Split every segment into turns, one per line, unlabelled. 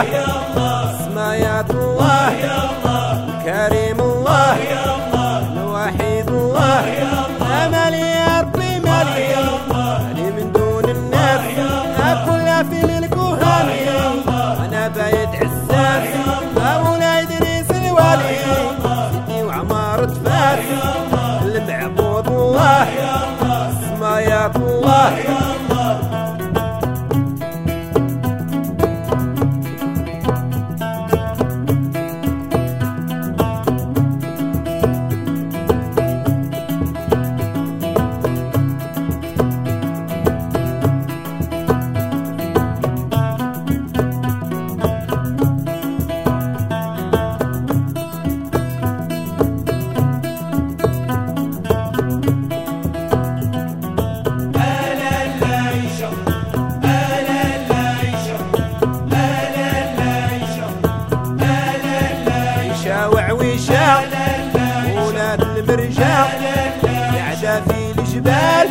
المعبود الله سمايات الله كريم الله الوحيد الله املي يا ربي مالي مالي من دون الناس كلها في الكهان أنا بايد عزاز مولاي ادريس الوالي سيدي وعمار تفاس المعبود الله سمايات الله شاوع وشاع ولاد المرجع قاعدة في الجبال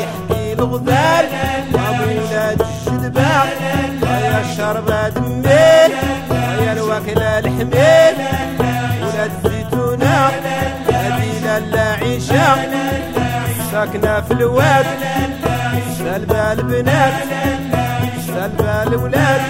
يحكي الغزال ولاد الشدباع يا الشربة دميل يا الوكلة الحميل ولاد الزيتونة هذه لالا عيشة ساكنة في الواد سلبة البنات سلبة الولاد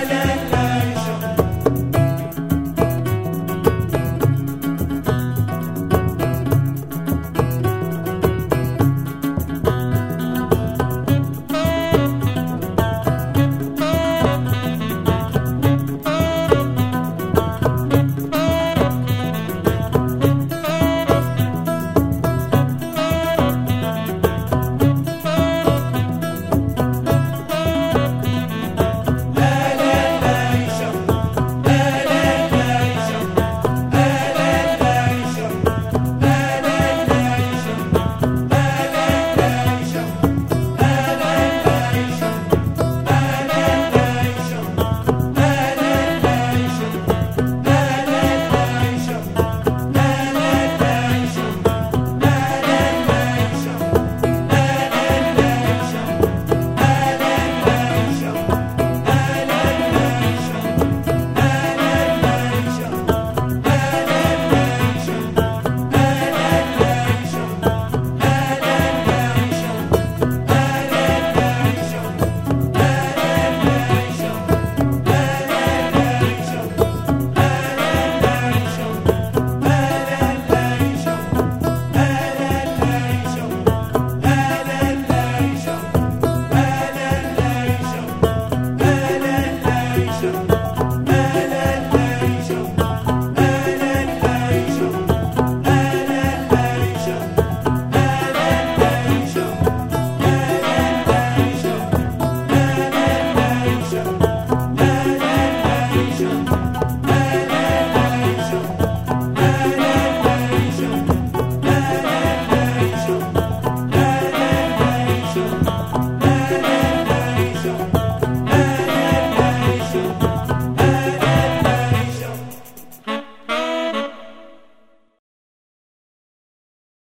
Revolution.